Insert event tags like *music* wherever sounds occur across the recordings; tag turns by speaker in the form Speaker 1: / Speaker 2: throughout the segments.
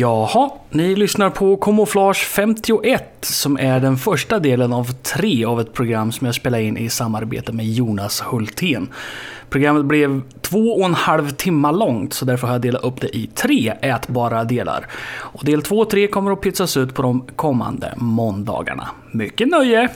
Speaker 1: Jaha, ni lyssnar på Camouflage 51 som är den första delen av tre av ett program som jag spelar in i samarbete med Jonas Hultén. Programmet blev två och en halv timme långt så därför har jag delat upp det i tre ätbara delar. Och del två och tre kommer att pizzas ut på de kommande måndagarna. Mycket nöje!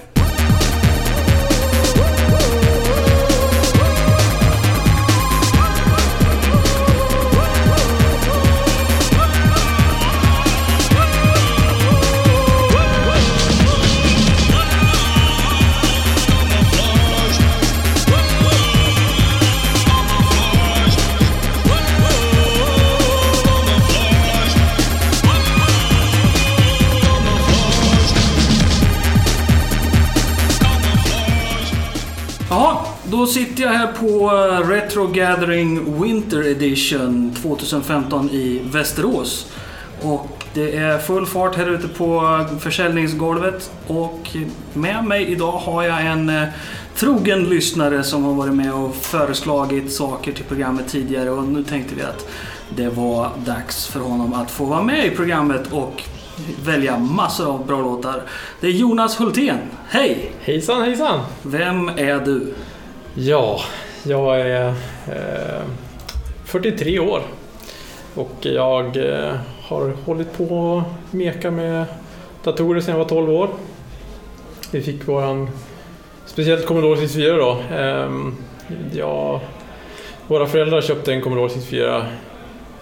Speaker 1: Då sitter jag här på eh, Retro Gathering Winter Edition 2015 i Västerås. Och det är full fart här ute på försäljningsgolvet. Och med mig idag har jag en eh, trogen lyssnare som har varit med och föreslagit saker till programmet tidigare. Och nu tänkte vi att det var dags för honom att få vara med i programmet och välja massor av bra låtar. Det är Jonas Hultén. Hej!
Speaker 2: Hejsan hejsan!
Speaker 1: Vem är du?
Speaker 2: Ja, jag är eh, 43 år och jag eh, har hållit på och meka med datorer sedan jag var 12 år. Vi fick våran, speciellt Commodore 64 då. Eh, ja, våra föräldrar köpte en Commodore 64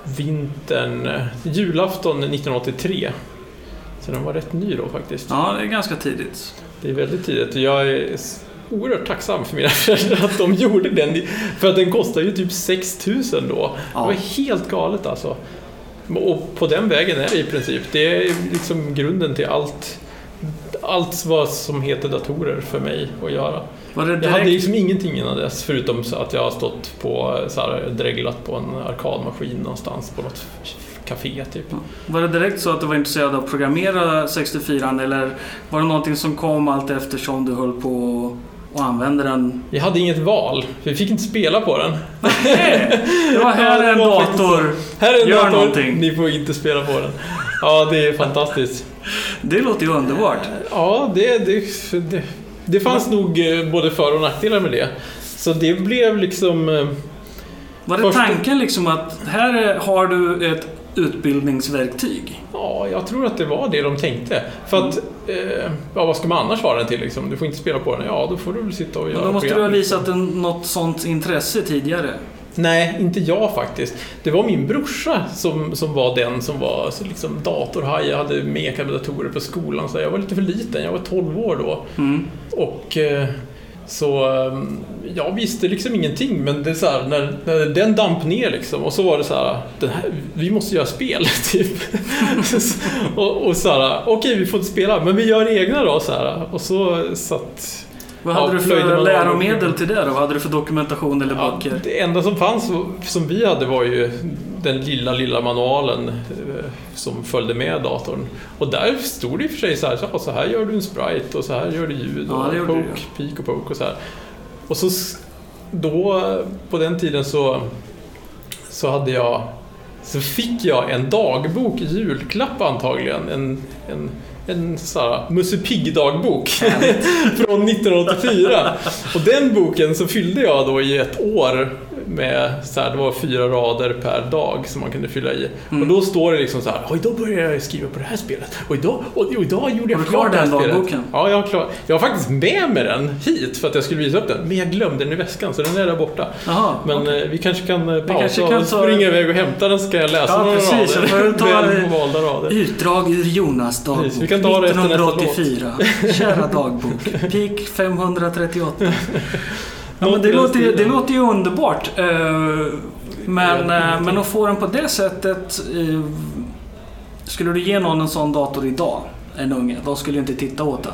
Speaker 2: vintern, eh, julafton 1983. Så den var rätt ny då faktiskt.
Speaker 1: Ja, det är ganska tidigt.
Speaker 2: Det är väldigt tidigt jag är oerhört tacksam för mina *laughs* föräldrar att de gjorde den. För att den kostade ju typ 6000 då.
Speaker 1: Ja.
Speaker 2: Det var helt galet alltså. Och på den vägen är det i princip. Det är liksom grunden till allt. Allt vad som heter datorer för mig att göra. Jag hade liksom ingenting innan dess förutom att jag har stått på så här, dreglat på en arkadmaskin någonstans på något café typ.
Speaker 1: var det direkt så att du var intresserad av att programmera 64 eller var det någonting som kom allt eftersom du höll på att använda den?
Speaker 2: Jag hade inget val, för vi fick inte spela på den.
Speaker 1: Nej! Det var *laughs* här är en dator.
Speaker 2: Här är en
Speaker 1: Gör
Speaker 2: dator,
Speaker 1: någonting.
Speaker 2: ni får inte spela på den. Ja, det är fantastiskt.
Speaker 1: Det låter ju underbart.
Speaker 2: Ja, det, det, det, det fanns nog eh, både för och nackdelar med det. Så det blev liksom... eh,
Speaker 1: Var det
Speaker 2: Första-
Speaker 1: tanken liksom att här är- har du ett utbildningsverktyg?
Speaker 2: Ja, jag tror att det var det de tänkte. För att, eh, ja vad ska man annars ha den till liksom? Du får inte spela på den. Ja, då får du väl sitta och
Speaker 1: Men
Speaker 2: göra
Speaker 1: då måste du ha
Speaker 2: program.
Speaker 1: visat en, något sånt intresse tidigare.
Speaker 2: Nej, inte jag faktiskt. Det var min brorsa som, som var den som var så liksom datorhaj. Jag hade mekat med datorer på skolan. Så jag var lite för liten, jag var 12 år då.
Speaker 1: Mm.
Speaker 2: Och eh, så ehm, jag visste liksom ingenting men det är så här, när, när den damp ner liksom och så var det så här, den här vi måste göra spel *laughs* typ. och, och så här, okej vi får inte spela men vi gör egna då så här. Och så satt
Speaker 1: vad
Speaker 2: Ja,
Speaker 1: hade du
Speaker 2: plöjde
Speaker 1: för läromedel till det då? Vad hade du för dokumentation eller
Speaker 2: Ja,
Speaker 1: böcker?
Speaker 2: det enda som fanns som vi hade var ju den lilla, lilla manualen eh, som följde med datorn. Och där stod det i och för sig så här, så, här gör du en sprite och så här gör du ljud
Speaker 1: Ja,
Speaker 2: och poke, peak och poke och så här. Och så då, på den tiden så, så hade jag, så fick jag en dagbok i julklapp antagligen. En, en, en så här Musse Pigg-dagbok. *laughs* Från 1984. Och den boken så fyllde jag då i ett år med så här, det var fyra rader per dag som man kunde fylla i.
Speaker 1: Mm.
Speaker 2: Och då står det liksom så här, och idag började jag skriva på det här spelet. Och idag, och, och idag gjorde jag
Speaker 1: Har du kvar
Speaker 2: klart det här
Speaker 1: den
Speaker 2: spelet.
Speaker 1: dagboken?
Speaker 2: Ja, jag har, klar, jag har faktiskt med mig den hit för att jag skulle visa upp den. Men jag glömde den i väskan så den är där borta.
Speaker 1: Jaha,
Speaker 2: Men
Speaker 1: okej.
Speaker 2: eh, vi kanske kan eh, pausa
Speaker 1: kanske kan
Speaker 2: och
Speaker 1: ta-
Speaker 2: springa iväg och hämta den så kan jag läsa
Speaker 1: Ja,
Speaker 2: några
Speaker 1: precis. Jag får
Speaker 2: rader. *laughs*
Speaker 1: ta-
Speaker 2: Väl valda rader.
Speaker 1: Utdrag ur Jonas dagbok.
Speaker 2: Precis, vi kan ta det efter nästa låt.
Speaker 1: 1984. Kära dagbok. *laughs* Peak 538. Ja, men det, låter, ju- det låter ju underbart. Eh, Men, eh, men att få den på det sättet. Skulle du ge någon en sån dator idag, en unge, de skulle ju inte titta åt den.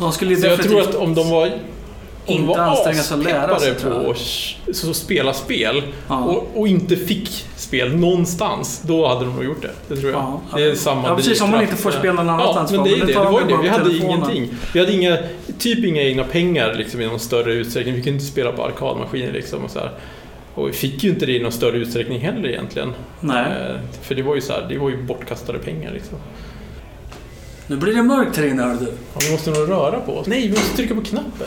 Speaker 1: De skulle
Speaker 2: Så jag
Speaker 1: definitivt...
Speaker 2: tror att om de var de
Speaker 1: Inte anstränga sig att lära sig,
Speaker 2: på att så spela spel
Speaker 1: Ja.
Speaker 2: och, och inte fick spel någonstans, då hade de nog gjort det. Det tror jag.
Speaker 1: Ja.
Speaker 2: Det är samma
Speaker 1: Ja, precis, om man inte får spela någon annanstans
Speaker 2: Ja, men det är det.
Speaker 1: det
Speaker 2: var det. Vi hade
Speaker 1: telefonen.
Speaker 2: ingenting. Vi hade inga, typ inga egna pengar liksom, i någon större utsträckning. Vi kunde inte spela på arkadmaskiner liksom och så här. Och vi fick ju inte det i någon större utsträckning heller egentligen.
Speaker 1: Nej.
Speaker 2: Eh, För det var ju så här, det var ju bortkastade pengar liksom.
Speaker 1: Nu blir det mörkt här inne hör du.
Speaker 2: Ja, vi måste nog röra på oss. Nej, vi måste trycka på knappen.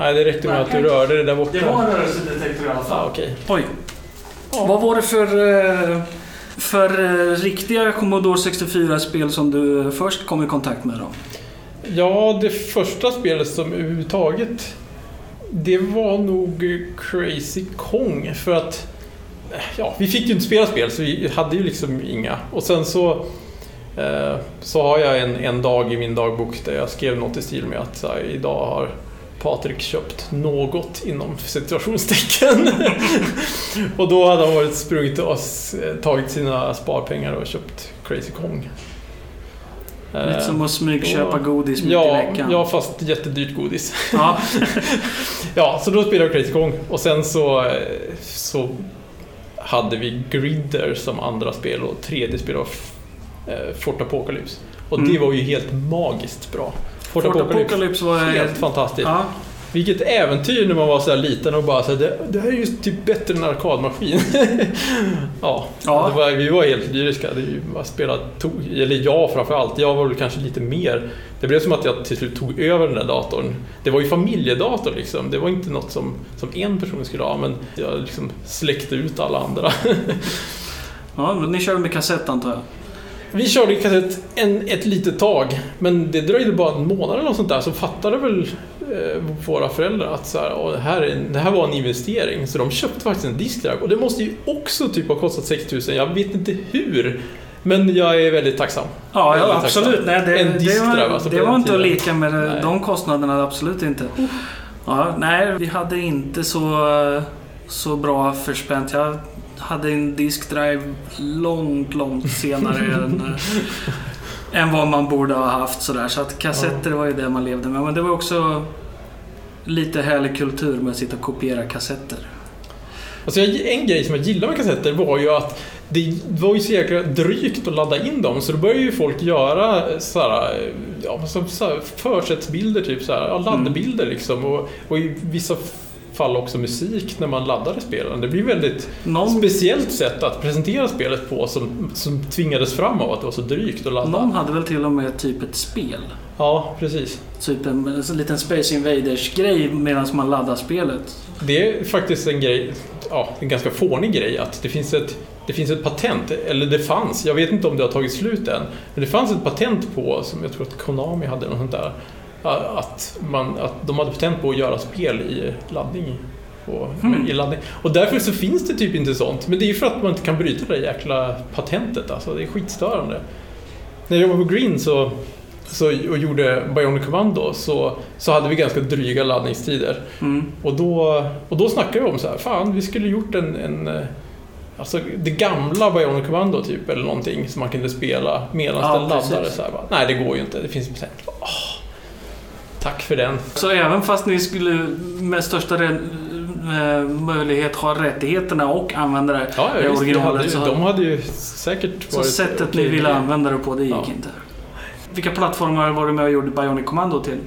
Speaker 2: Nej, det räckte med att du rörde det där borta.
Speaker 1: Det var en rörelsedetektor i alla fall.
Speaker 2: okej.
Speaker 1: Oj.
Speaker 2: Ja.
Speaker 1: Vad var det för, eh, för eh, riktiga Commodore 64-spel som du först kom i kontakt med då?
Speaker 2: Ja, det första spelet som överhuvudtaget det var nog Crazy Kong för att ja, vi fick ju inte spela spel så vi hade ju liksom inga. Och sen så eh, så har jag en, en dag i min dagbok där jag skrev något i stil med att så här, idag har Patrik köpt något inom situationstecken. *laughs* och då hade han varit sprungit och tagit sina sparpengar och köpt Crazy Kong.
Speaker 1: Lite
Speaker 2: Eh,
Speaker 1: som att smygköpa
Speaker 2: då-
Speaker 1: godis mitt i
Speaker 2: Ja,
Speaker 1: veckan.
Speaker 2: ja, fast jättedyrt godis.
Speaker 1: Ja. *laughs*
Speaker 2: Ja, så då spelade jag Crazy Kong och sen så, så hade vi Gridder som andra spel och tredje spel var eh, Fort Apocalypse. Och det
Speaker 1: Mm.
Speaker 2: var ju helt magiskt bra. Fort, Apocalypse,
Speaker 1: var
Speaker 2: helt fantastiskt.
Speaker 1: Ja.
Speaker 2: Vilket äventyr när man var så här liten och bara så här, det, det här är ju typ bättre än en arkadmaskin. *laughs* ja,
Speaker 1: Ja.
Speaker 2: Var, vi var helt lyriska. Det är ju bara spela, tog, eller jag framförallt. Jag var väl kanske lite mer. Det blev som att jag till slut tog över den där datorn. Det var ju familjedator liksom. Det var inte något som, som en person skulle ha, men jag liksom släckte ut alla andra. *laughs*
Speaker 1: ja, men ni körde med kassett antar jag?
Speaker 2: Vi körde kassett en, ett litet tag, men det dröjde bara en månad eller något sånt där så fattade väl eh, våra föräldrar att så här, "Åh, det, här är, det här var en investering. Så de köpte faktiskt en diskdrive och det måste ju också typ ha kostat 6000. Jag vet inte hur, men jag är väldigt tacksam.
Speaker 1: Ja,
Speaker 2: Väldigt
Speaker 1: absolut.
Speaker 2: tacksam.
Speaker 1: Nej, det,
Speaker 2: En
Speaker 1: det,
Speaker 2: diskdrive,
Speaker 1: var,
Speaker 2: alltså,
Speaker 1: det var inte att leka med
Speaker 2: Nej.
Speaker 1: de kostnaderna, absolut inte. Ja, nej, vi hade inte så, så bra förspänt. Jag hade en diskdrive långt, långt senare *laughs* än, än vad man borde ha haft. Sådär. Så att kassetter var ju det man levde med. Men det var också lite härlig kultur med att sitta och kopiera kassetter.
Speaker 2: Alltså en grej som jag gillar med kassetter var ju att det var ju så jäkla drygt att ladda in dem så då började ju folk göra såhär, ja, så, försättsbilder, typ såhär, ja, laddbilder liksom och, och i vissa fall också musik när man laddade spelen. Det blir väldigt
Speaker 1: Någon,
Speaker 2: speciellt sätt att presentera spelet på som, som tvingades fram av att det var så drygt att ladda.
Speaker 1: någon hade väl till och med typ ett spel.
Speaker 2: Ja, precis.
Speaker 1: Typ en, en liten Space Invaders-grej medan man laddar spelet.
Speaker 2: Det är faktiskt en grej, ja, en ganska fånig grej att det finns ett det finns ett patent, eller det fanns, jag vet inte om det har tagit slut än, men det fanns ett patent på, som jag tror att Konami hade, något sånt där, att, man, att de hade patent på att göra spel i laddning. På,
Speaker 1: Mm.
Speaker 2: i laddning. Och därför så finns det typ inte sånt, men det är ju för att man inte kan bryta det där jäkla patentet, alltså det är skitstörande. När jag jobbade på Green så, så, och gjorde Bionic Commando så, så hade vi ganska dryga laddningstider.
Speaker 1: Mm.
Speaker 2: Och då, och då snackade vi om så här, fan vi skulle gjort en, en Alltså det gamla Bionic Commando typ eller någonting som man kunde spela medan
Speaker 1: Ja,
Speaker 2: den laddade. Så här, bara, Nej det går ju inte, det finns patent. Åh, tack för den.
Speaker 1: Så även fast ni skulle med största eh, möjlighet ha rättigheterna och använda det
Speaker 2: Ja, ja visst,
Speaker 1: originalet
Speaker 2: hade, ju-
Speaker 1: så,
Speaker 2: de hade ju säkert
Speaker 1: så sättet ni ville använda det på, det gick
Speaker 2: Ja.
Speaker 1: inte. Vilka plattformar var du med och gjorde Bionic Commando till?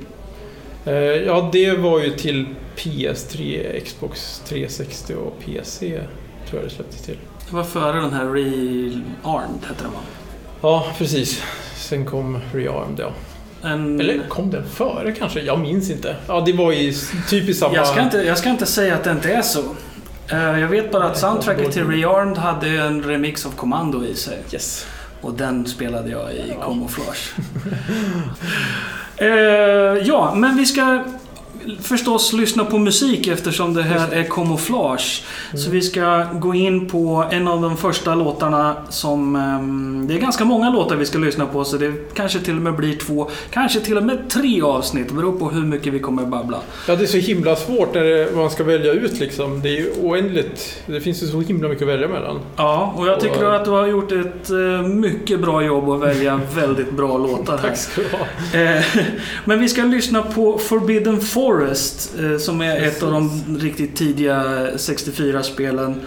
Speaker 2: Eh, Ja, det var ju till PS3, Xbox 360 och PC tror jag det släpptes till.
Speaker 1: Det var före den här Rearmed hette den va?
Speaker 2: Ja, precis. Sen kom Rearmed, ja.
Speaker 1: En,
Speaker 2: Eller kom den före kanske? Jag minns inte. Ja, det var ju typ i samma...
Speaker 1: jag, ska inte, jag ska inte säga att det inte är så. Eh, Jag vet bara att soundtracket till. Rearmed hade en remix av Commando i sig.
Speaker 2: Yes.
Speaker 1: Och den spelade jag i
Speaker 2: Ja.
Speaker 1: Camouflage. *laughs* eh, ja, men vi ska förstås lyssna på musik eftersom det här är Camouflage. Så vi ska gå in på en av de första låtarna som... ehm, det är ganska många låtar vi ska lyssna på så det kanske till och med blir två, kanske till och med tre avsnitt. Det beror på hur mycket vi kommer babbla.
Speaker 2: Ja, det är så himla svårt när det, man ska välja ut liksom. Det är ju oändligt. Det finns ju så himla mycket att välja mellan.
Speaker 1: Ja, och jag tycker
Speaker 2: Och-
Speaker 1: att du har gjort ett eh, mycket bra jobb att välja *laughs* väldigt bra låtar här.
Speaker 2: Tack ska du ha.
Speaker 1: Eh, *laughs* Men vi ska lyssna på Forbidden Forest eh, som är ett av de riktigt tidiga 64-spelen.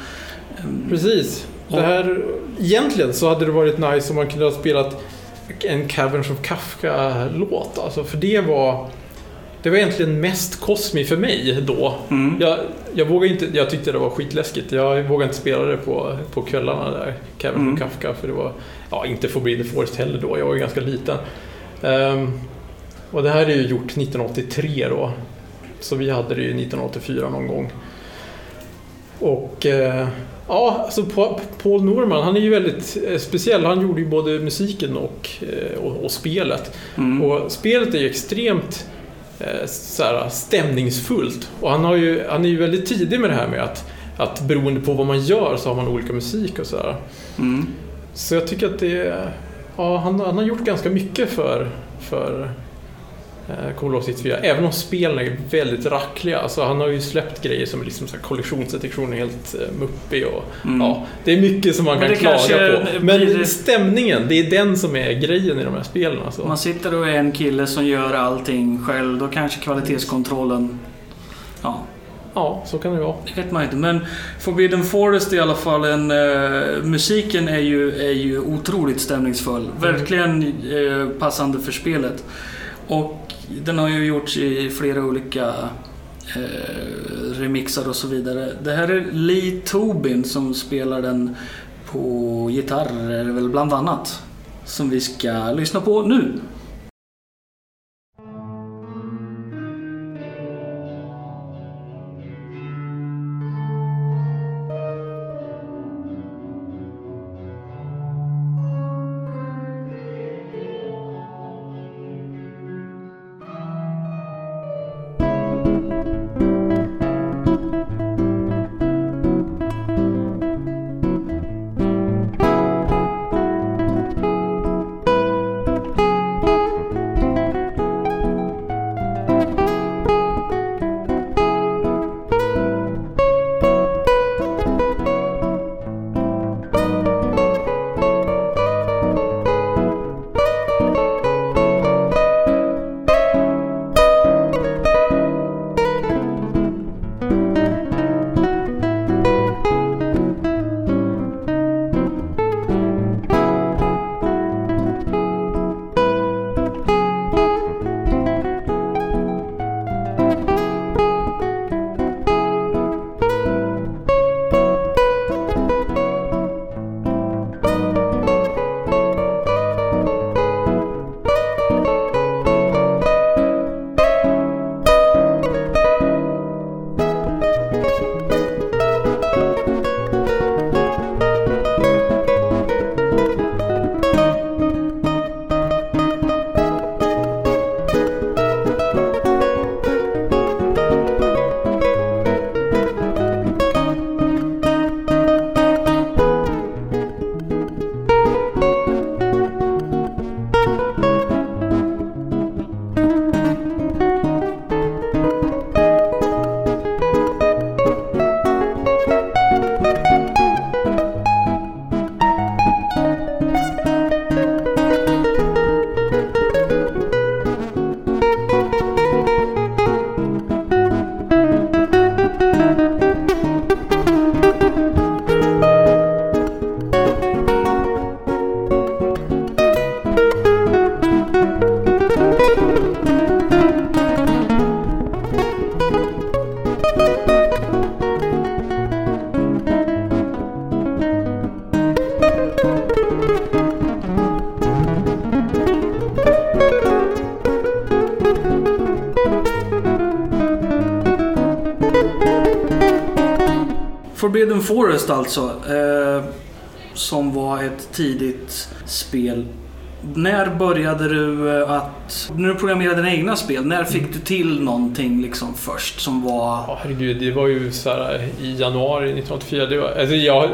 Speaker 2: Precis. Det här, egentligen så hade det varit nice om man kunde ha spelat en Caverns of Kafka-låt. Alltså, för det var... det var egentligen mest Cosmi för mig då.
Speaker 1: Mm.
Speaker 2: Jag, jag, vågade inte, jag tyckte det var skitläskigt. Jag vågade inte spela det på, på kvällarna där, Kevin
Speaker 1: Mm.
Speaker 2: från Kafka. För det var, ja, inte Forbidden Forest heller då, jag var ju ganska liten. Ehm, och det här är ju gjort 1983 då. Så vi hade det ju 1984 någon gång. Och eh, ja, alltså Pa- Paul Norman, han är ju väldigt eh, speciell. Han gjorde ju både musiken och, eh, och, och spelet.
Speaker 1: Mm.
Speaker 2: Och spelet är ju extremt så här, stämningsfullt. Och han, har ju, han är ju väldigt tidig med det här med att, att beroende på vad man gör så har man olika musik och sådär.
Speaker 1: Mm.
Speaker 2: Så jag tycker att det ja, han, han har gjort ganska mycket för, för Commodore 64. Även om spelen är väldigt rackliga. Alltså, han har ju släppt grejer som är liksom så här kollisionsdetektion är helt eh, muppig och
Speaker 1: Mm.
Speaker 2: ja, det är mycket som man kan klaga på. Men
Speaker 1: blir-
Speaker 2: stämningen, det är den som är grejen i de här spelen. Alltså.
Speaker 1: Man sitter och är en kille som gör allting själv, då kanske kvalitetskontrollen... Ja,
Speaker 2: Ja, så kan det vara.
Speaker 1: det vet man inte. Men Forbidden Forest i alla fall, en, eh, musiken är ju, är ju otroligt stämningsfull. Verkligen eh, passande för spelet. Och den har ju gjorts i flera olika eh, remixar och så vidare. Det här är Lee Tobin som spelar den på gitarr, väl bland annat. Som vi ska lyssna på nu. Forest alltså. Eh, som var ett tidigt spel. När började du eh, att... När du programmerade dina egna spel, när fick du till någonting liksom först som var...
Speaker 2: Ja, herregud, det var ju så här i januari 1984. Det var, alltså jag,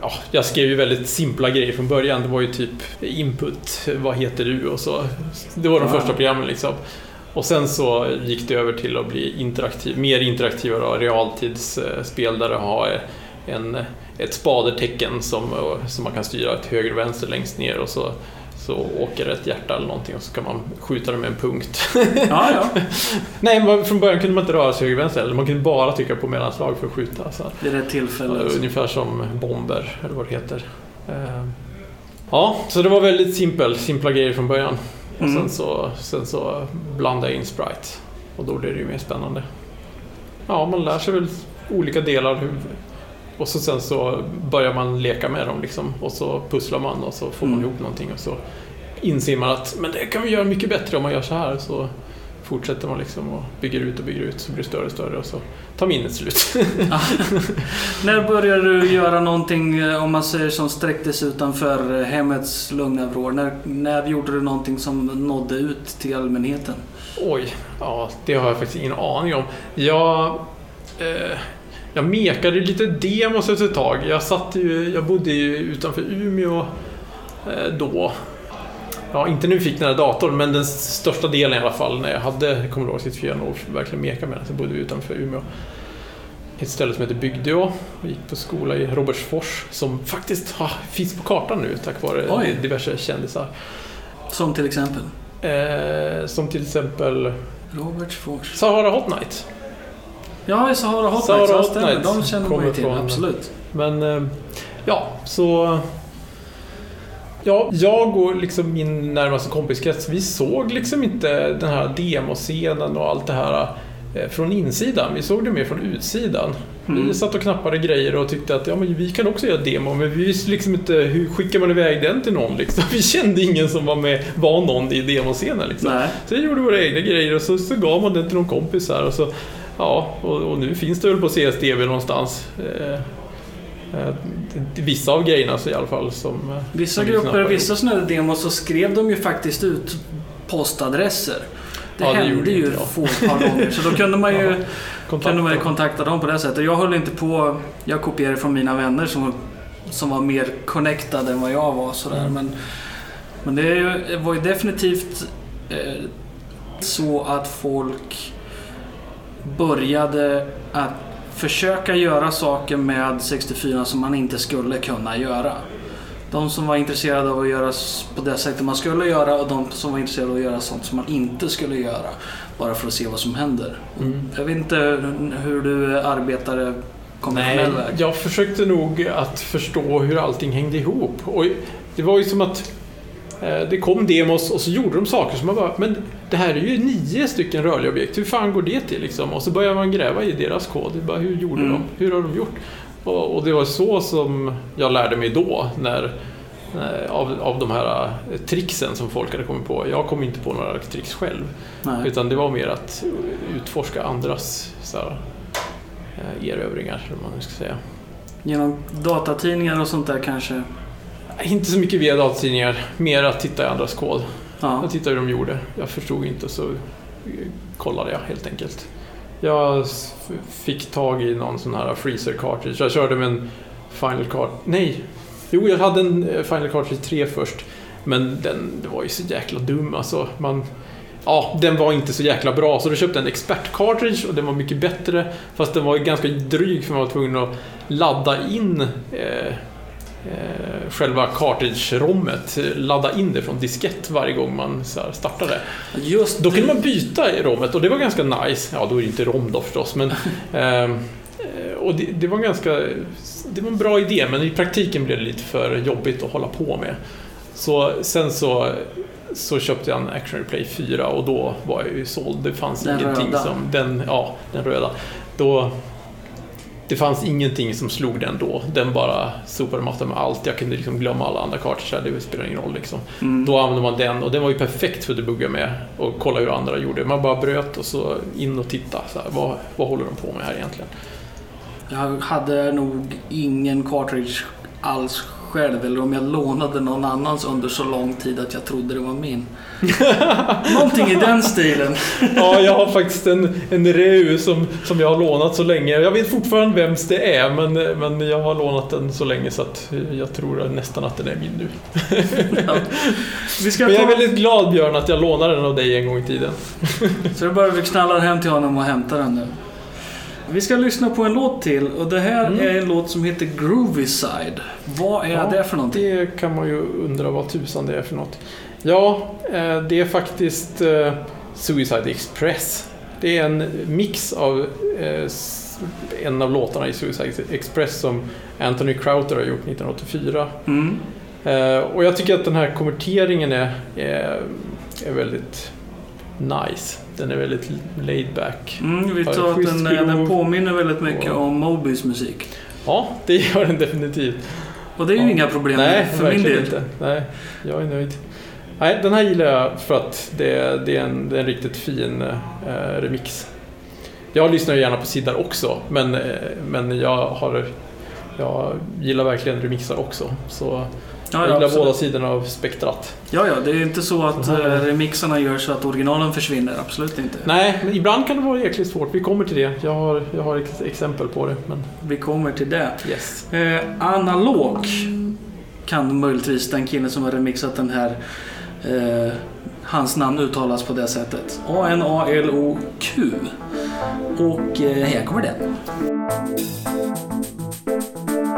Speaker 2: ja, jag skrev ju väldigt simpla grejer från början. Det var ju typ input, vad heter du och så. Det var de
Speaker 1: Ja.
Speaker 2: första programmen liksom. Och sen så gick det över till att bli interaktiv, mer interaktiva då, realtidsspel där du har en, ett spadertecken som, som man kan styra till höger och vänster längst ner och så, så åker ett hjärta eller någonting och så kan man skjuta det med en punkt.
Speaker 1: Ja, ja. *laughs*
Speaker 2: Nej, men från början kunde man inte röra sig höger och vänster, eller man kunde bara trycka på mellanslag för att skjuta. Så.
Speaker 1: Vid rätt tillfälle.
Speaker 2: Ungefär som bomber, eller vad det heter. Eh, Ja, så det var väldigt simpel, simpla grejer från början. Och
Speaker 1: Mm.
Speaker 2: sen, så, sen så blandade jag in Sprite. Och då blir det ju mer spännande. Ja, man lär sig väl olika delar. Och så sen så börjar man leka med dem liksom. Och så pusslar man och så får man
Speaker 1: Mm.
Speaker 2: ihop någonting. Och så inser man att men det kan vi göra mycket bättre om man gör så här. Så fortsätter man liksom och bygger ut och bygger ut så blir det större och större och så tar minnet slut. *laughs*
Speaker 1: När började du göra någonting, eh, om man säger som sträcktes utanför eh, hemmets lugna vrår? När, när gjorde du någonting som nådde ut till allmänheten?
Speaker 2: Oj, ja det har jag faktiskt ingen aning om. Jag, eh, jag mekade lite demos efter ett tag. Jag, satt ju, jag bodde ju utanför Umeå eh, då. Ja, inte vi fick den här datorn, men den största delen i alla fall när jag hade Commodore 64 och verkligen mekade med den så bodde vi utanför Umeå. Ett ställe som heter Bygdeå och gick på skola i Robertsfors som faktiskt ha, finns på kartan nu tack vare
Speaker 1: Oj.
Speaker 2: diverse kändisar.
Speaker 1: Som till exempel?
Speaker 2: Eh, som till exempel
Speaker 1: Robert Fors.
Speaker 2: Sahara Hot Night.
Speaker 1: Ja, i Sahara Hot
Speaker 2: Sahara
Speaker 1: Nights, ja,
Speaker 2: Hot. Nights
Speaker 1: De känner man
Speaker 2: kommer
Speaker 1: ju till,
Speaker 2: från-
Speaker 1: absolut.
Speaker 2: Men eh, ja, så... Ja, jag och liksom min närmaste kompiskrets, vi såg liksom inte den här demoscenen och allt det här eh, från insidan. Vi såg det mer från utsidan.
Speaker 1: Mm.
Speaker 2: Vi satt och knappade grejer och tyckte att ja, men vi kan också göra demo, men vi visste liksom inte hur skickar man iväg den till någon. Liksom. *laughs* Vi kände ingen som var med, var någon i demoscenen. Liksom.
Speaker 1: Nej.
Speaker 2: Så vi gjorde våra egna grejer och så, så gav man den till någon kompis här och så Ja, och, och nu finns det väl på CSDB någonstans. Eh, eh, vissa av grejerna så i alla fall som... eh,
Speaker 1: Vissa
Speaker 2: som
Speaker 1: grupper, vissa sådana här demos så skrev de ju faktiskt ut postadresser. Det
Speaker 2: Ja,
Speaker 1: hände ju
Speaker 2: inte jag.
Speaker 1: få par gånger. Så då kunde man ju, *laughs* kunde man ju kontakta dem på det sättet. Jag höll inte på... Jag kopierade från mina vänner som, som var mer connectad än vad jag var. Sådär.
Speaker 2: Mm.
Speaker 1: Men, men det var ju definitivt eh, så att folk började att försöka göra saker med 64 som man inte skulle kunna göra. De som var intresserade av att göra på det sättet man skulle göra och de som var intresserade av att göra sånt som man inte skulle göra. Bara för att se vad som händer.
Speaker 2: Mm.
Speaker 1: Jag vet inte hur du arbetade konventionell väg.
Speaker 2: jag försökte nog att förstå hur allting hängde ihop. Och det var ju som att det kom demos och så gjorde de saker som man bara, men det här är ju nio stycken rörliga objekt, hur fan går det till liksom? Och så börjar man gräva i deras kod, bara, hur gjorde
Speaker 1: Mm.
Speaker 2: de? Hur har de gjort? Och, och det var så som jag lärde mig då, när, eh, av, av de här eh, tricksen som folk hade kommit på. Jag kom inte på några tricks själv.
Speaker 1: Nej.
Speaker 2: Utan det var mer att utforska andras så här, eh, erövringar, eller man nu ska säga.
Speaker 1: Genom datatidningar och sånt där kanske.
Speaker 2: Inte så mycket via datatidningar, mer att titta i andras kod.
Speaker 1: Ja.
Speaker 2: Jag tittade hur de gjorde. Jag förstod inte så eh, kollade jag helt enkelt. Jag fick tag i någon sån här freezer cartridge. Jag körde med en Final Cartridge. Nej! Jo, jag hade en eh, Final Cartridge 3 först. Men den var ju så jäkla dum alltså. Man, ja, den var inte så jäkla bra. Så då köpte jag en expert cartridge och den var mycket bättre. Fast den var ganska dryg för man var tvungen att ladda in eh, själva cartridge-rommet. Ladda in det från diskett varje gång man startade.
Speaker 1: Just
Speaker 2: Då kunde man byta i rommet och det var ganska nice. Ja, då är det inte rom då förstås, men... *laughs* ehm, eh, och det, det var ganska... Det var en bra idé, men i praktiken blev det lite för jobbigt att hålla på med. Så sen så, så köpte jag en Action Replay 4 och då var jag ju såld. Det fanns
Speaker 1: Den
Speaker 2: ingenting
Speaker 1: röda.
Speaker 2: som... Den, ja, den röda. Då... Det fanns ingenting som slog den då. Den bara sopade mattan med allt. Jag kunde liksom glömma alla andra kartor, det spelar ingen roll liksom.
Speaker 1: Mm.
Speaker 2: Då använde man den och den var ju perfekt för att debugga med och kolla hur andra gjorde. Man bara bröt och så in och titta. Så här, vad, vad håller de på med här egentligen?
Speaker 1: Jag hade nog ingen cartridge alls själv eller om jag lånade någon annans under så lång tid att jag trodde det var min. *laughs* Någonting i den stilen.
Speaker 2: Ja, jag har faktiskt en, en Reu som, som jag har lånat så länge. Jag vet fortfarande vems det är, men, men jag har lånat den så länge så att jag tror nästan att den är min nu.
Speaker 1: Ja. *laughs* Vi ska
Speaker 2: Men jag är väldigt glad Björn att jag lånade den av dig en gång i tiden.
Speaker 1: Så det är bara vi knallar hem till honom och hämtar den nu. Vi ska lyssna på en låt till och det här
Speaker 2: Mm.
Speaker 1: är en låt som heter Groovy Side. Vad är
Speaker 2: Ja,
Speaker 1: det för någonting?
Speaker 2: Det kan man ju undra vad tusan det är för något. Ja, eh, det är faktiskt eh, Suicide Express. Det är en mix av eh, en av låtarna i Suicide Express som Anthony Crowther har gjort 1984.
Speaker 1: Mm.
Speaker 2: Och jag tycker att den här konverteringen är, är är väldigt nice. Den är väldigt laid back.
Speaker 1: Mm, vi tar att den, den
Speaker 2: groove.
Speaker 1: påminner väldigt mycket
Speaker 2: Och-
Speaker 1: om Mobys musik.
Speaker 2: Ja, det gör den definitivt.
Speaker 1: Och det är ju
Speaker 2: Ja.
Speaker 1: inga problem
Speaker 2: Nej,
Speaker 1: för min del.
Speaker 2: inte. Nej, jag är nöjd. Nej, den här gillar jag för att det, det, är, en, det är en riktigt fin eh, remix. Jag lyssnar ju gärna på sidor också, men, eh, men jag, har, jag gillar verkligen remixar också. Så
Speaker 1: Ja,
Speaker 2: jag
Speaker 1: ja,
Speaker 2: gillar
Speaker 1: absolut.
Speaker 2: båda sidorna av spektrat.
Speaker 1: ja, ja, det är inte så att
Speaker 2: Så
Speaker 1: eh, remixarna gör så att originalen försvinner. Absolut inte.
Speaker 2: Nej, men ibland kan det vara jäkligt svårt. Vi kommer till det. Jag har, jag har ex- exempel på det. Men
Speaker 1: Vi kommer till det.
Speaker 2: yes.
Speaker 1: Eh, analog kan möjligtvis den killen som har remixat den här eh, hans namn uttalas på det sättet. A-N-A-L-O-Q. Och eh, här kommer den.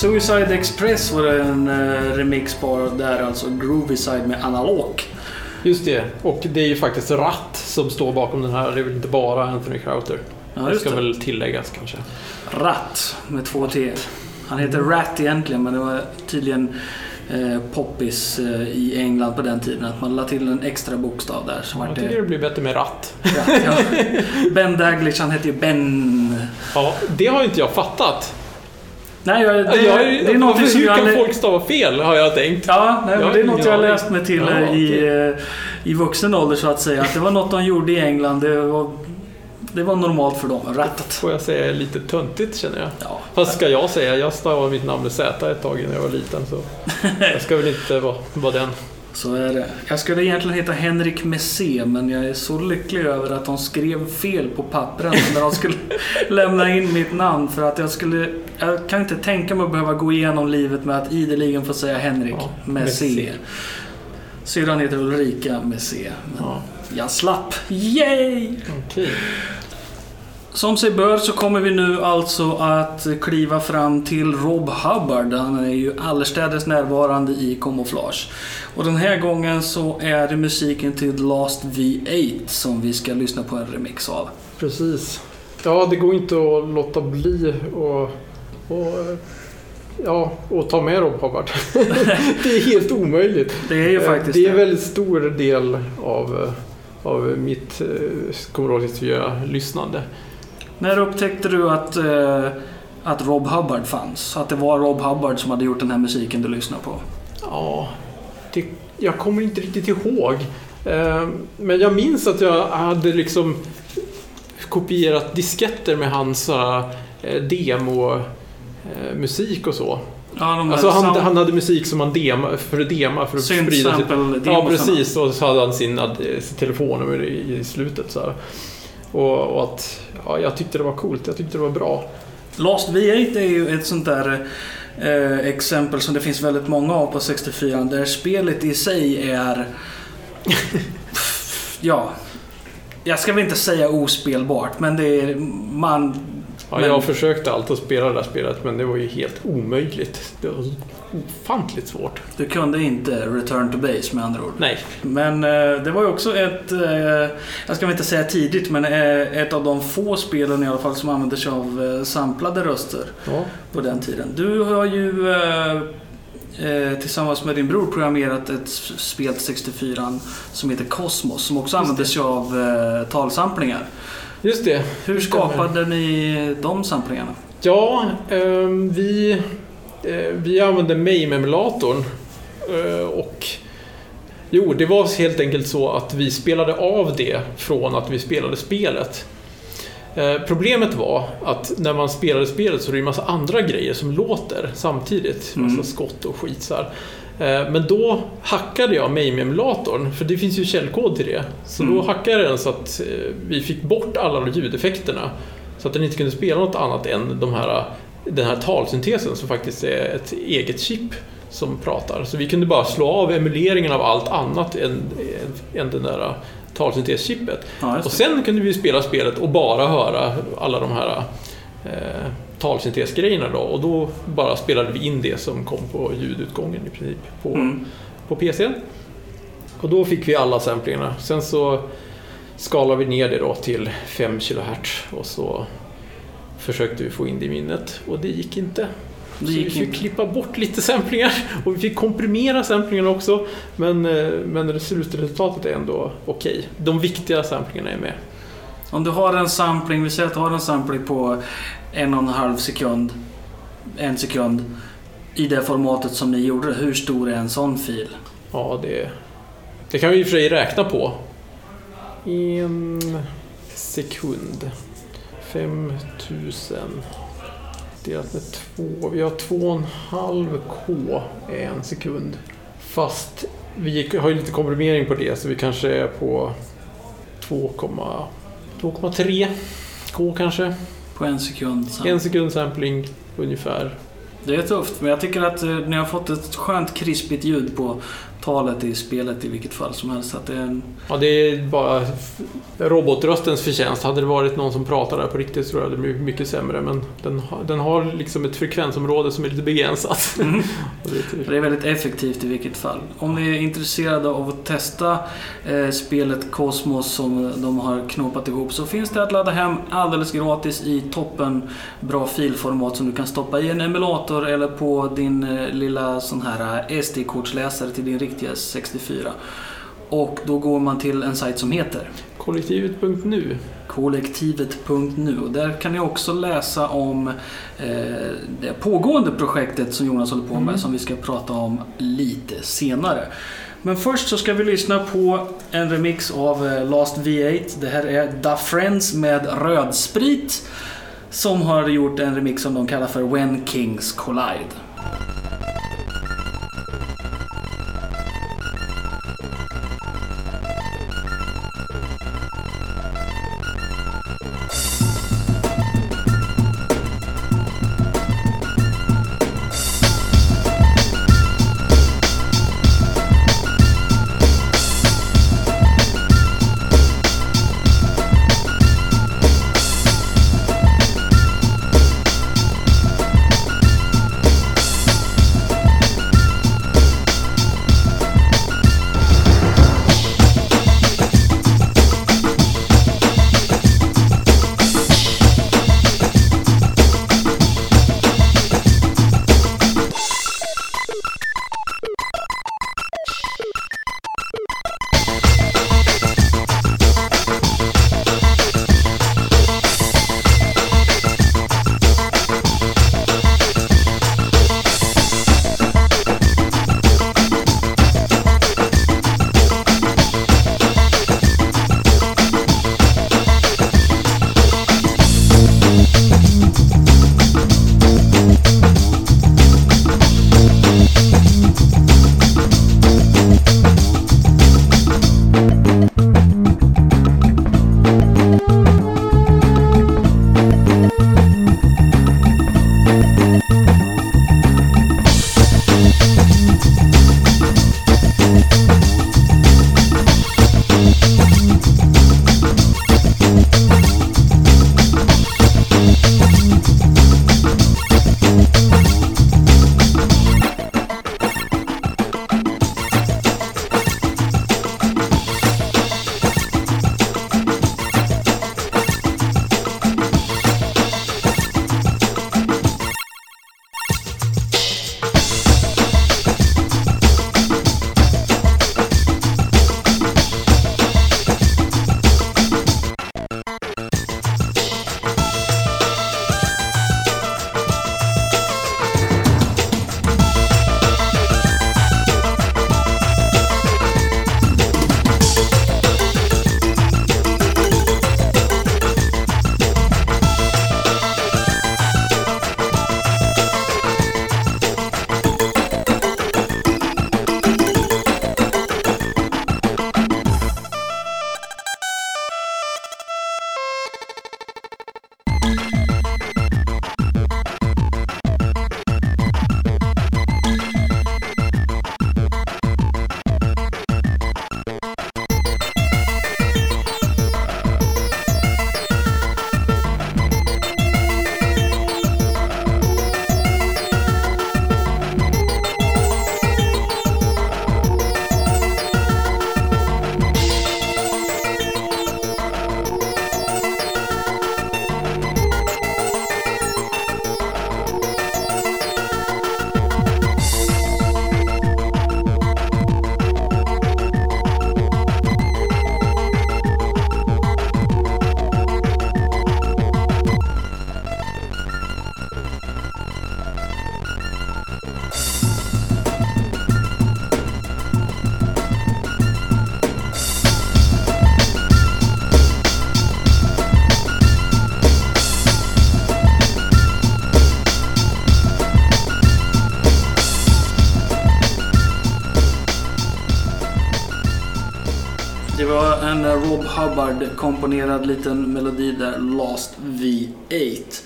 Speaker 1: Suicide Express var det en eh, remix på där alltså. Groovy Side med analog.
Speaker 2: Just det. Och det är ju faktiskt Ratt som står bakom den här. Det är väl inte bara Anthony Crowther.
Speaker 1: Ja,
Speaker 2: det ska
Speaker 1: det.
Speaker 2: väl tilläggas kanske.
Speaker 1: Ratt med två T. Han heter Rat egentligen men det var tydligen eh, poppis eh, i England på den tiden. Att man la till en extra bokstav där. Så
Speaker 2: Jag tycker
Speaker 1: det
Speaker 2: det blir bättre med Ratt.
Speaker 1: Ratt, ja. Ben Daglish, han heter ju Ben.
Speaker 2: Ja, det har ju inte jag fattat.
Speaker 1: Nej, jag, det,
Speaker 2: jag,
Speaker 1: det är någonting som
Speaker 2: hur
Speaker 1: jag...
Speaker 2: kan folk stava fel, har jag tänkt.
Speaker 1: Ja, nej,
Speaker 2: Jag
Speaker 1: det är något jag
Speaker 2: aning.
Speaker 1: läst mig till
Speaker 2: Ja,
Speaker 1: i,
Speaker 2: okej.
Speaker 1: eh, i vuxen ålder så att säga. Att det var något de gjorde i England. Det var, det var normalt för dem. Rattat.
Speaker 2: Får jag säga lite töntigt känner jag.
Speaker 1: Ja.
Speaker 2: Fast ska jag säga, jag stavade mitt namn med Z ett tag när jag var liten så *laughs* jag ska väl inte vara, vara den.
Speaker 1: Så är det. Jag skulle egentligen heta Henrik Messé men jag är så lycklig över att de skrev fel på pappren när de skulle *laughs* lämna in mitt namn. För att jag skulle... Jag kan inte tänka mig att behöva gå igenom livet med att ideligen få säga Henrik
Speaker 2: Ja,
Speaker 1: Messé.
Speaker 2: Messé.
Speaker 1: Syrran heter Ulrika Messé. Men
Speaker 2: Ja.
Speaker 1: Jag slapp. Yay!
Speaker 2: Okej.
Speaker 1: Som sig bör så kommer vi nu alltså att kliva fram till Rob Hubbard. Han är ju allestädes närvarande i Camouflage. Och den här gången så är det musiken till Last V8 som vi ska lyssna på en remix av.
Speaker 2: Precis. Ja, det går inte att låta bli och, och Ja, och ta med Rob Hubbard. *laughs* det är helt omöjligt.
Speaker 1: Det är ju
Speaker 2: Eh,
Speaker 1: faktiskt
Speaker 2: Det är en väldigt stor del av, eh, av mitt eh, Commodore 64-lyssnande.
Speaker 1: När upptäckte du att, eh, att Rob Hubbard fanns? Att det var Rob Hubbard som hade gjort den här musiken du lyssnar på?
Speaker 2: Ja, det, jag kommer inte riktigt ihåg. Eh, Men jag minns att jag hade liksom kopierat disketter med hans eh, demo eh, musik och så.
Speaker 1: Ja,
Speaker 2: Alltså han, han hade musik som han dema, för att dema för att sprida sitt... Ja, precis. Och så hade han sin ad- sitt telefonnummer i, i slutet. Så. Och, och att ja, jag tyckte det var coolt. Jag tyckte det var bra.
Speaker 1: Lost V8 är ju ett sånt där eh, exempel som det finns väldigt många av på 64 där spelet i sig är... *laughs* ja. Jag ska väl inte säga ospelbart, men det är... Man...
Speaker 2: Ja,
Speaker 1: Men-
Speaker 2: Jag försökte alltid att spela det där spelet men det var ju helt omöjligt. Det var ofantligt svårt.
Speaker 1: Du kunde inte return to base med andra ord.
Speaker 2: Nej,
Speaker 1: Men eh, det var ju också ett, eh, jag ska väl inte säga tidigt, men eh, ett av de få spelen i alla fall som använde sig av eh, samplade röster
Speaker 2: ja.
Speaker 1: på den tiden. Du har ju eh, eh, tillsammans med din bror programmerat ett spel till 64 som heter Cosmos som också
Speaker 2: Just
Speaker 1: använde
Speaker 2: det.
Speaker 1: sig av eh, talsamplingar.
Speaker 2: Just det.
Speaker 1: Hur skapade ni de samplingarna?
Speaker 2: Ja, ehm, vi, eh, vi använde MAME-emulatorn. Eh, och jo, det var helt enkelt så att vi spelade av det från att vi spelade spelet. Eh, problemet var att när man spelade spelet så är det en massa andra grejer som låter samtidigt. Massa
Speaker 1: Mm.
Speaker 2: skott och skit så här. Eh, Men då hackade jag MAME-emulatorn, för det finns ju källkod till det. Så då
Speaker 1: Mm.
Speaker 2: hackade jag den så att eh, vi fick bort alla ljudeffekterna. Så att den inte kunde spela något annat än de här, den här talsyntesen som faktiskt är ett eget chip som pratar. Så vi kunde bara slå av emuleringen av allt annat än, än, den där talsynteschippet.
Speaker 1: Ja,
Speaker 2: Och sen kunde vi spela spelet och bara höra alla de här eh, talsyntesgrejerna då. Och då bara spelade vi in det som kom på ljudutgången i princip på,
Speaker 1: Mm.
Speaker 2: på PC. Och då fick vi alla samplingarna. Sen så skalade vi ner det då till 5 kHz och så försökte vi få in det i minnet och det gick inte.
Speaker 1: Det
Speaker 2: så vi fick
Speaker 1: inte.
Speaker 2: klippa bort lite samplingar *laughs* och vi fick komprimera samplingarna också. Men, eh, men slutresultatet är ändå okej. De viktiga samplingarna är med.
Speaker 1: Om du har en sampling, vi säger att du har en sampling på en och en halv sekund, en sekund i det formatet som ni gjorde. Hur stor är en sån fil?
Speaker 2: Ja, det, det kan vi i och för sig räkna på. En sekund. 5000 delat med två. Vi har 2,5 K är en sekund. Fast vi har ju lite komprimering på det så vi kanske är på 2,3 K kanske.
Speaker 1: På en sekund. Så.
Speaker 2: En sekund sampling ungefär.
Speaker 1: Det är tufft, men jag tycker att eh, ni har fått ett skönt krispigt ljud på talet i spelet i vilket fall som helst. Att det är en...
Speaker 2: Ja, det är bara robotröstens förtjänst. Hade det varit någon som pratade på riktigt så tror jag det blir mycket sämre. Men den, har- den har liksom ett frekvensområde som är lite begränsat. *laughs*
Speaker 1: Mm.
Speaker 2: Är.
Speaker 1: Det är väldigt effektivt i vilket fall. Om ni är intresserade av att testa eh, spelet Cosmos som de har knåpat ihop så finns det att ladda hem alldeles gratis i toppen bra filformat som du kan stoppa i en emulator eller på din eh, lilla sån här eh, SD-kortsläsare till din riktiga 64. Och då går man till en sajt som heter
Speaker 2: Kollektivet.nu.
Speaker 1: kollektivet.nu. Och Där kan ni också läsa om eh, det pågående projektet som Jonas håller på med
Speaker 2: Mm.
Speaker 1: som vi ska prata om lite senare. Men först så ska vi lyssna på en remix av eh, Last V8. Det här är Da Friends med rödsprit som har gjort en remix som de kallar för When Kings Collide. Rob Hubbard komponerad liten melodi där, Last V8.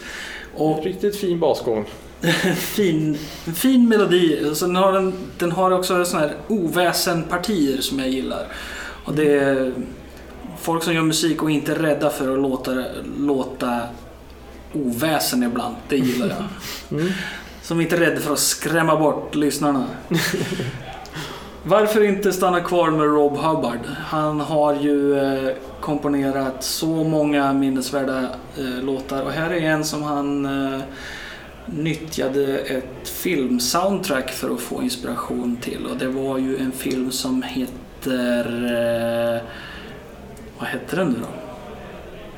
Speaker 1: Och
Speaker 2: Riktigt fin basgång. *laughs*
Speaker 1: fin, fin melodi. Så den, har en, den har också såna här oväsenpartier som jag gillar. Och det är folk som gör musik och inte är rädda för att låta, låta oväsen ibland. Det gillar jag. *laughs*
Speaker 2: Mm.
Speaker 1: Som inte är rädda för att skrämma bort lyssnarna. *laughs* Varför inte stanna kvar med Rob Hubbard? Han har ju eh, komponerat så många minnesvärda eh, låtar och här är en som han eh, nyttjade ett filmsoundtrack för att få inspiration till och det var ju en film som heter... Vad heter den nu då?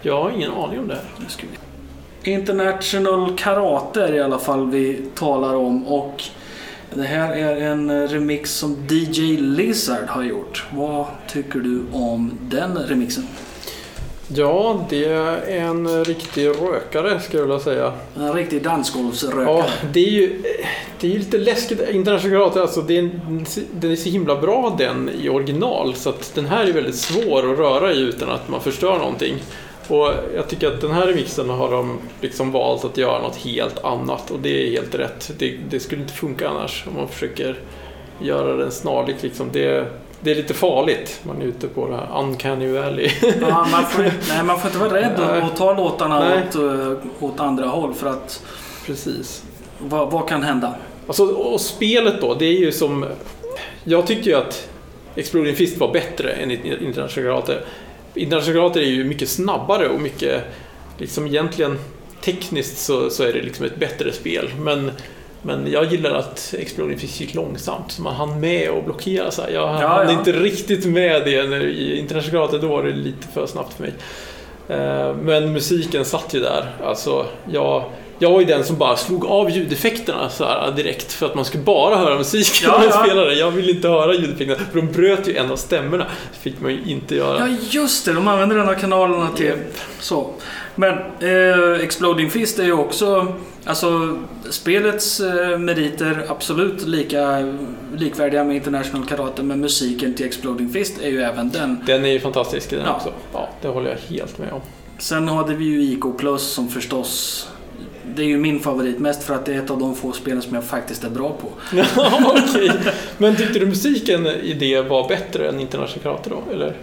Speaker 2: Jag har ingen aning om det.
Speaker 1: International Karate är i alla fall vi talar om och det här är en remix som DJ Lizard har gjort. Vad tycker du om den remixen?
Speaker 2: Ja, det är en riktig rökare skulle jag vilja säga.
Speaker 1: En riktig dansgolvsrökare.
Speaker 2: Ja, det är ju det är lite läskigt. International Karate, alltså det är, den är så himla bra den i original så att den här är väldigt svår att röra i utan att man förstör någonting. Och jag tycker att den här remixen har de liksom valt att göra något helt annat och det är helt rätt. Det, det skulle inte funka annars om man försöker göra den snarlik. Liksom. Det, det är lite farligt. Man är ute på det här uncanny valley.
Speaker 1: Ja, man, får, *laughs* nej, man får inte vara rädd
Speaker 2: Nej.
Speaker 1: att ta låtarna
Speaker 2: Nej.
Speaker 1: åt, eh, åt andra håll för att
Speaker 2: Precis.
Speaker 1: vad, vad kan hända?
Speaker 2: Alltså, och spelet då, det är ju som... Jag tyckte ju att Exploding Fist var bättre än International Karate. International Karate är ju mycket snabbare och mycket, liksom egentligen tekniskt så, så är det liksom ett bättre spel. Men, men jag gillar att Exploding Fist gick långsamt, så man hann med och blockera. Så här. Jag
Speaker 1: Ja,
Speaker 2: hann
Speaker 1: ja.
Speaker 2: inte riktigt med det när, i International Karate, då var det lite för snabbt för mig. Eh, Men musiken satt ju där. Alltså, jag, jag var ju den som bara slog av ljudeffekterna så här direkt för att man skulle bara höra musiken
Speaker 1: Ja,
Speaker 2: när man
Speaker 1: ja.
Speaker 2: spelade. Jag ville inte höra ljudeffekterna för de bröt ju en av stämmorna. Det fick man ju inte göra.
Speaker 1: Ja, just det. De använder en av kanalerna till
Speaker 2: Japp.
Speaker 1: så. Men eh, Exploding Fist är ju också... Alltså, spelets eh, meriter absolut lika likvärdiga med International Karate, men musiken till Exploding Fist är ju även den.
Speaker 2: Den är ju fantastisk den
Speaker 1: Ja.
Speaker 2: också. Ja, det håller jag helt med om.
Speaker 1: Sen hade vi ju IK Plus som förstås... Det är ju min favorit, mest för att det är ett av de få spelen som jag faktiskt är bra på. *laughs*
Speaker 2: Okej. Men tyckte du musiken i det var bättre än International Karate då? Eller?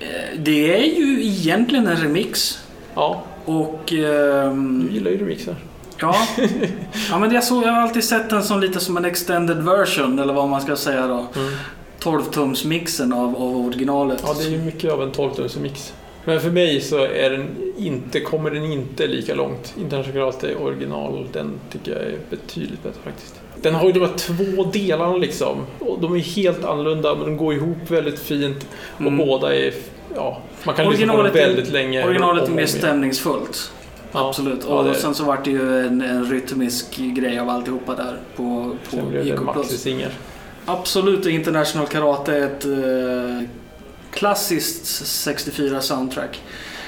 Speaker 1: Eh, Det är ju egentligen en remix.
Speaker 2: Ja,
Speaker 1: Och... ehm,
Speaker 2: du gillar ju remixar.
Speaker 1: Ja, *laughs* ja men jag, så, jag har alltid sett den som lite som en extended version, eller vad man ska säga då.
Speaker 2: Mm.
Speaker 1: 12-tumsmixen av, av originalet.
Speaker 2: Ja, det är ju mycket av en 12 mix. Men för mig så är den inte, kommer den inte lika långt. International Karate original, den tycker jag är betydligt bättre faktiskt. Den har ju de här två delarna liksom. Och de är helt annorlunda men de går ihop väldigt fint. Och
Speaker 1: Mm.
Speaker 2: båda är, ja, man kan lyssna på dem
Speaker 1: Originalet är-
Speaker 2: väldigt länge.
Speaker 1: Originalet är mer stämningsfullt.
Speaker 2: Ja,
Speaker 1: Absolut.
Speaker 2: Ja,
Speaker 1: och sen så vart det ju en, en rytmisk grej av alltihopa där på,
Speaker 2: sen
Speaker 1: på
Speaker 2: blev det.
Speaker 1: Absolut är International Karate ett eh, klassiskt 64 soundtrack.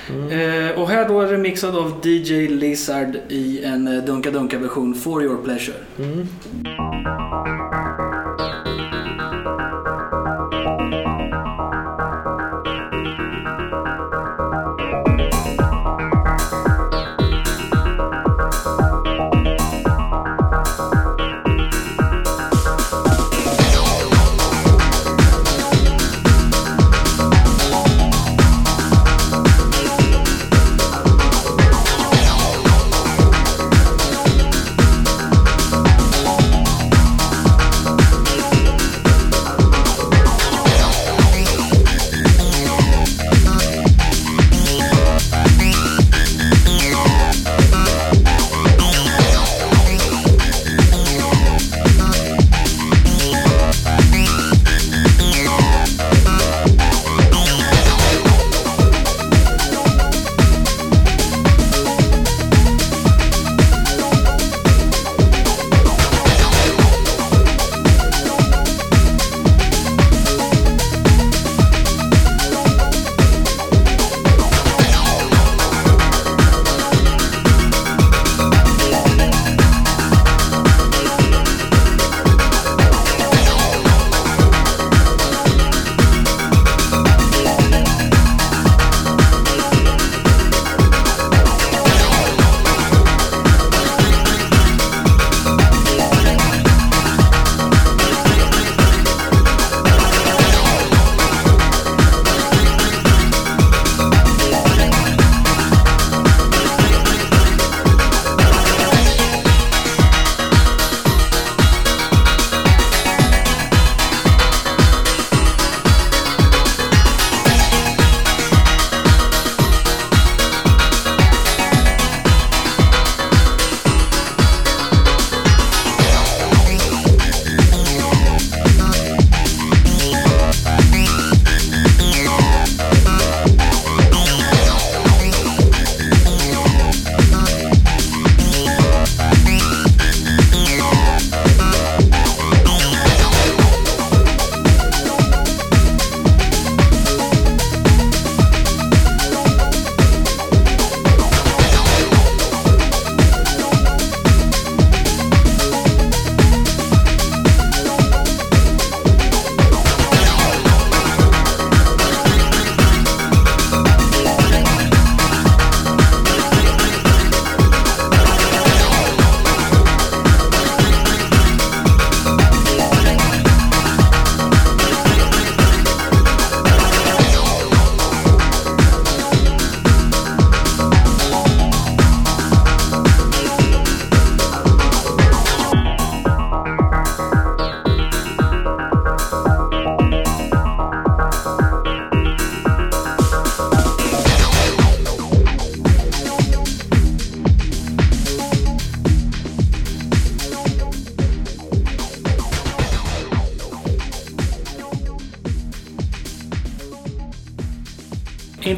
Speaker 2: Mm.
Speaker 1: Eh, och här då är det mixad av DJ Lizard i en eh, Dunka Dunka version For Your Pleasure.
Speaker 2: Mm.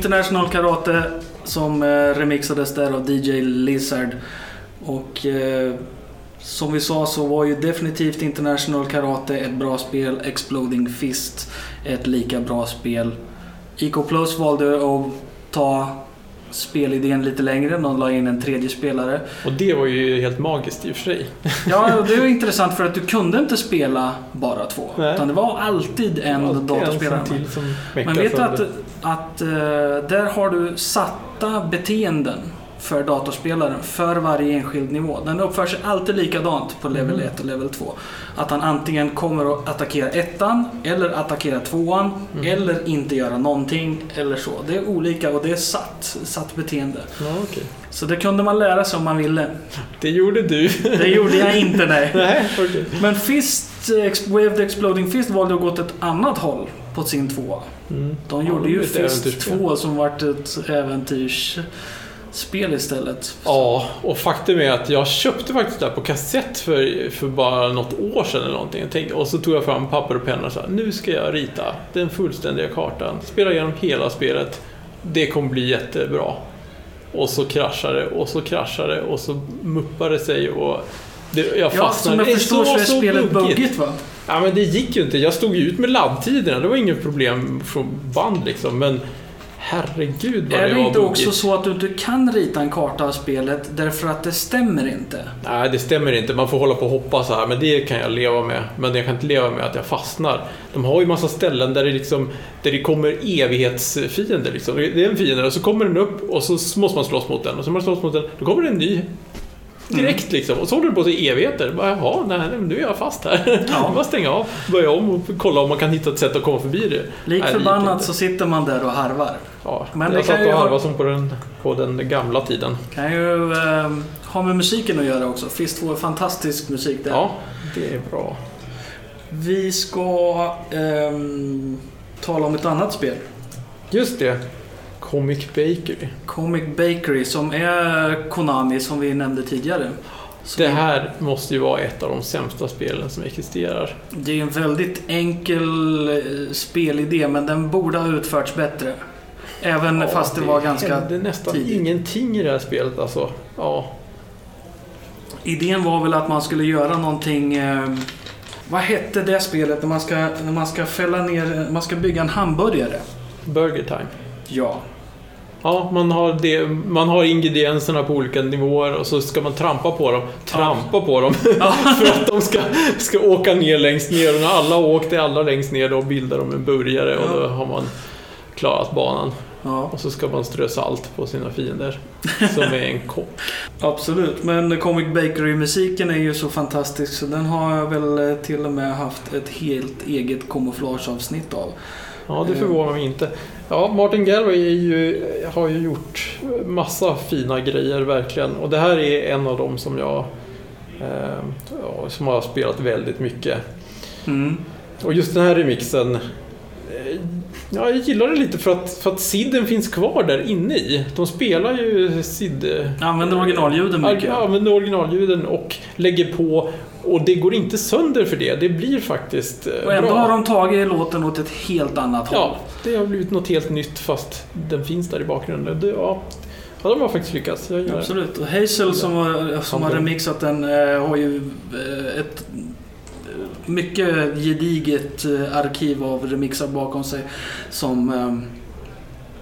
Speaker 1: International Karate som eh, remixades där av DJ Lizard. Och eh, som vi sa så var ju definitivt International Karate ett bra spel. Exploding Fist ett lika bra spel. IK Plus valde att ta spelidén lite längre. De la in en tredje spelare.
Speaker 2: Och det var ju helt magiskt i och för sig. *laughs*
Speaker 1: Ja, det var intressant för att du kunde inte spela bara två.
Speaker 2: Nej.
Speaker 1: Utan det var alltid en datorspelare. Men vet du att,
Speaker 2: sönder.
Speaker 1: Att eh, där har du satta beteenden för datorspelaren för varje enskild nivå. Den uppför sig alltid likadant på level
Speaker 2: Mhm.
Speaker 1: 1 och level 2. Att han antingen kommer att attackera ettan eller attackera tvåan
Speaker 2: Mhm.
Speaker 1: eller inte göra någonting eller så. Det är olika och det är satt, satt beteende.
Speaker 2: Ja, okej.
Speaker 1: Så det kunde man lära sig om man ville.
Speaker 2: Det gjorde du.
Speaker 1: Det gjorde jag inte nej. *laughs*
Speaker 2: Nej, okej.
Speaker 1: Men Fist, Waved Exploding Fist valde att gå åt ett annat håll på sin tvåa.
Speaker 2: Mm.
Speaker 1: De
Speaker 2: Ja,
Speaker 1: gjorde ju Fist
Speaker 2: äventyrsspel.
Speaker 1: 2 som vart ett äventyrsspel istället.
Speaker 2: Ja, och faktum är att jag köpte faktiskt det här på kassett för, för bara något år sedan eller någonting. Och så tog jag fram papper och penna och sa nu ska jag rita den fullständiga kartan. Spela igenom hela spelet. Det kommer bli jättebra. Och så kraschade det och så kraschade det och så muppade sig och det, jag
Speaker 1: Ja,
Speaker 2: fastnade.
Speaker 1: som jag förstår så är spelet
Speaker 2: buggigt.
Speaker 1: buggigt va?
Speaker 2: Ja men det gick ju inte. Jag stod ju ut med laddtiderna. Det var inget problem från band liksom. Men herregud vad
Speaker 1: Är
Speaker 2: det
Speaker 1: det inte också så att du inte kan rita en karta av spelet därför att det stämmer inte?
Speaker 2: Nej, det stämmer inte. Man får hålla på och hoppa så här, men det kan jag leva med. Men jag kan inte leva med att jag fastnar. De har ju massa ställen där det, liksom, där det kommer evighetsfiender. Liksom. Det är en fiende och så kommer den upp och så måste man slåss mot den. Och så måste man slåss mot den, då kommer det en ny. Direkt
Speaker 1: Mm.
Speaker 2: liksom. Och så håller det på sig i evigheter. Bara, Jaha, nej, nu är jag fast här.
Speaker 1: Ja. *laughs*
Speaker 2: Bara stänga av, börja om och kolla om man kan hitta ett sätt att komma förbi det.
Speaker 1: Lik förbannat så sitter man där och harvar.
Speaker 2: Ja,
Speaker 1: Men
Speaker 2: jag satt och
Speaker 1: ha-
Speaker 2: harvade som på den, på den gamla tiden.
Speaker 1: Kan ju ehm, ha med musiken att göra också. Fist 2 är fantastisk musik där.
Speaker 2: Ja, det är bra.
Speaker 1: Vi ska ehm, tala om ett annat spel.
Speaker 2: Just det. Comic Bakery.
Speaker 1: Comic Bakery som är Konami som vi nämnde tidigare. Som
Speaker 2: Det här måste ju vara ett av de sämsta spelen som existerar.
Speaker 1: Det är en väldigt enkel eh, spelidé men den borde ha utförts bättre. Även
Speaker 2: Ja,
Speaker 1: fast det var ganska...
Speaker 2: hände nästan
Speaker 1: tidigt.
Speaker 2: ingenting i det här spelet alltså. Ja,
Speaker 1: Idén var väl att man skulle göra någonting... Eh, vad hette det spelet när man ska, när man ska fälla ner... Man ska bygga en hamburgare?
Speaker 2: Burger Time.
Speaker 1: Ja.
Speaker 2: Ja, man har, det, man har ingredienserna på olika nivåer och så ska man trampa på dem. Trampa på dem *laughs* för att de ska, ska åka ner längst ner. Och när alla har åkt det allra längst ner då bildar de en burgare och då har man klarat banan.
Speaker 1: ja.
Speaker 2: Och så ska man strö salt på sina fiender som är en kock. *laughs*
Speaker 1: Absolut, men Comic Bakery-musiken är ju så fantastisk så den har jag väl till och med haft ett helt eget kamouflageavsnitt av.
Speaker 2: Ja, det förvånar mig inte. Ja, Martin Galway ju, har ju gjort massa fina grejer verkligen. Och det här är en av dem som jag eh, som har spelat väldigt mycket.
Speaker 1: Mm.
Speaker 2: Och just den här remixen eh, Ja, jag gillar det lite för att, för att Sidden finns kvar där inne i. De spelar ju Sid...
Speaker 1: Använder originalljuden mycket.
Speaker 2: Ja, använder originalljuden och lägger på. Och det går inte sönder för det. Det blir faktiskt eh,
Speaker 1: Och ändå
Speaker 2: bra.
Speaker 1: har de tagit låten åt ett helt annat håll.
Speaker 2: Ja, det har blivit något helt nytt fast den finns där i bakgrunden. Det, ja, ja, de har faktiskt lyckats.
Speaker 1: Absolut. Och Hazel som har, som har remixat den eh, har ju eh, ett mycket gediget arkiv av remixar bakom sig. Som,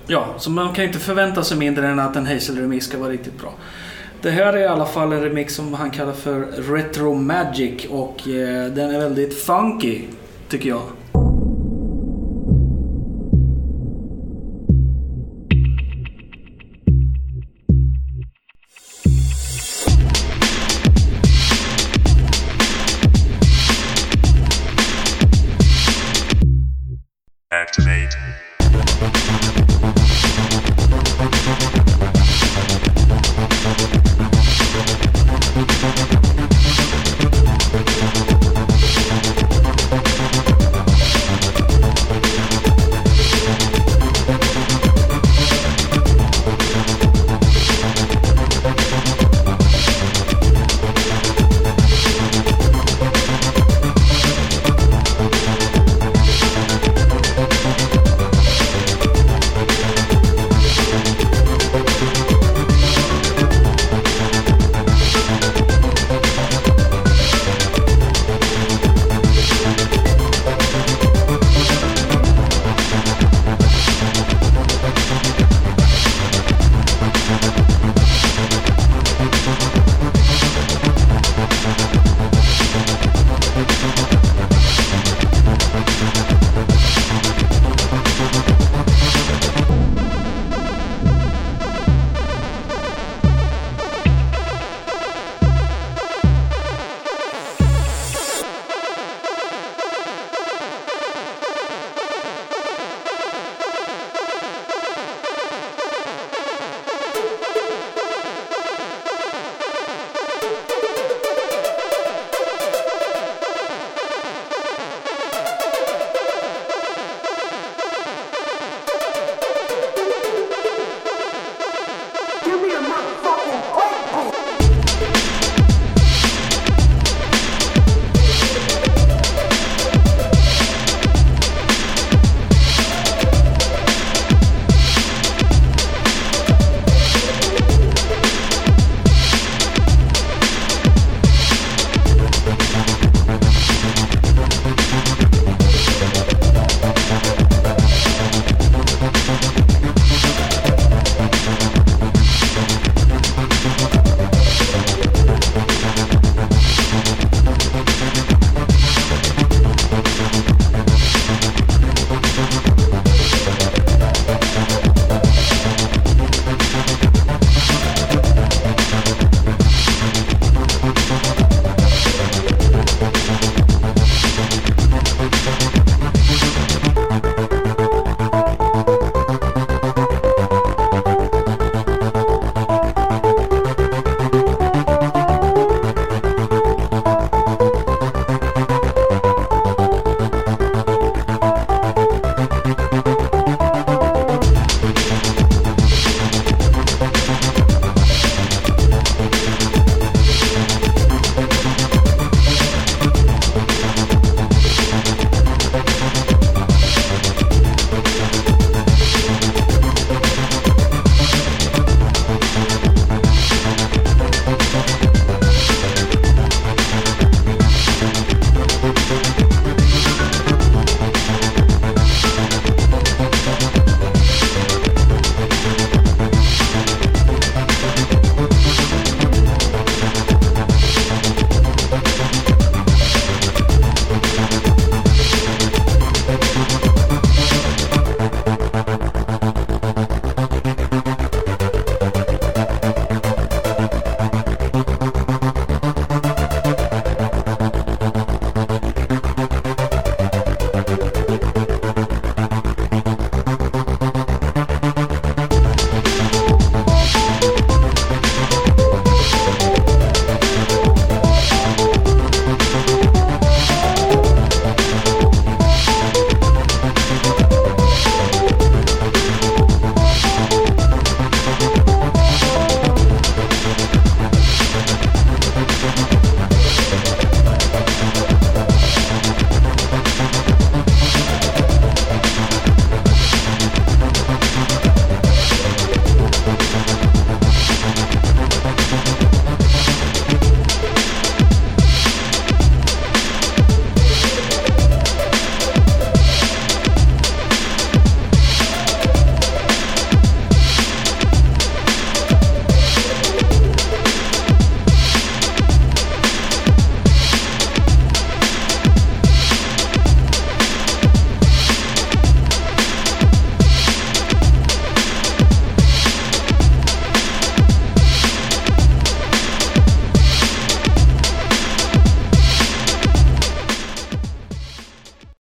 Speaker 1: ja, så man kan inte förvänta sig mindre än att en Hazel-remix ska vara riktigt bra. Det här är i alla fall en remix som han kallar för Retro Magic och eh, den är väldigt funky, tycker jag.